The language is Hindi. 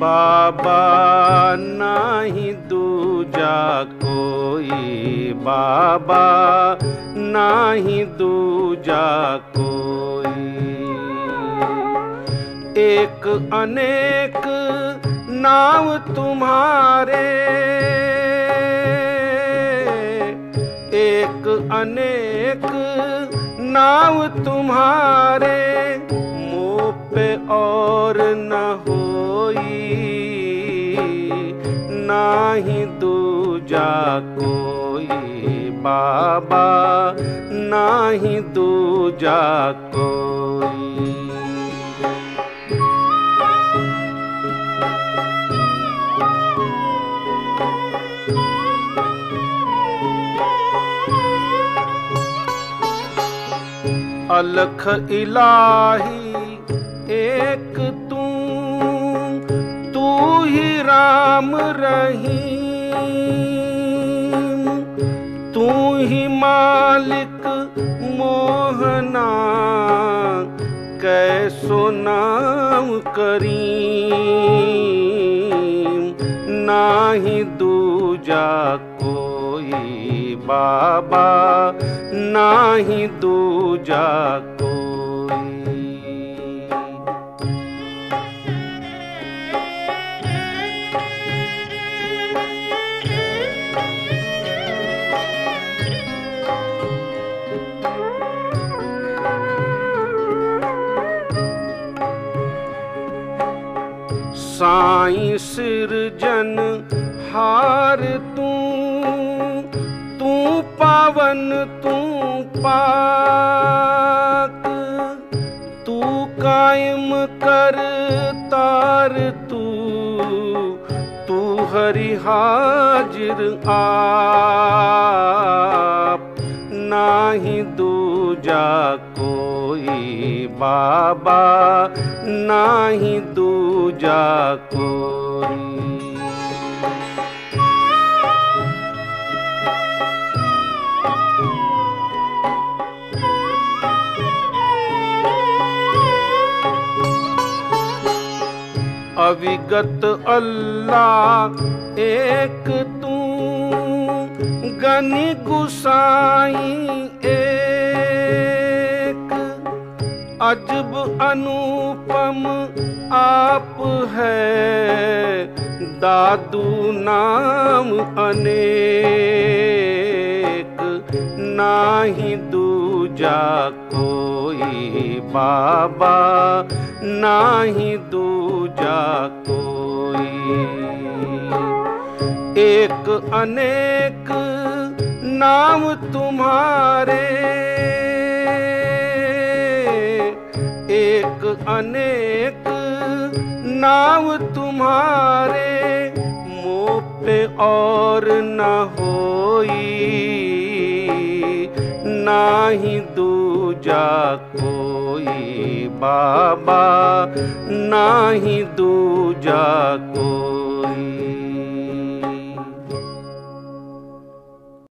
बाबा नाही कोई बाबा, नाही दूजा कोई। एक अनेक नाव तुम्हारे, एक अनेक नाव तुम्हारे, मुँह पे और न होई, नाही दूजा कोई बाबा नाही दूजा कोई। अलख इलाही एक तू तू ही राम रही। मालिक मोहना कैसो नाम करी नाही दूजा कोई बाबा नाही दूजा ਸਾਈਂ ਸਿਰਜਨ ਹਾਰ ਤੂੰ ਤੂੰ ਪਾਵਨ, ਤੂੰ ਪਾਕ। ਤੂੰ ਕਾਇਮ ਕਰ ਤਾਰ ਤੂੰ ਤੂੰ ਹਰੀ ਹਾਜ਼ਰ ਆ। नाही दूजा कोई बाबा नाही दूजा कोई। अविगत अल्लाह एक गनि गुसाई एक अजब अनुपम आप है दादू नाम अनेक नाही दूजा कोई बाबा नाही दूजा कोई एक अनेक नाम तुम्हारे। एक अनेक नाम तुम्हारे, मुँह पे और न होई नाही दूजा कोई बाबा, ना ही दूजा कोई।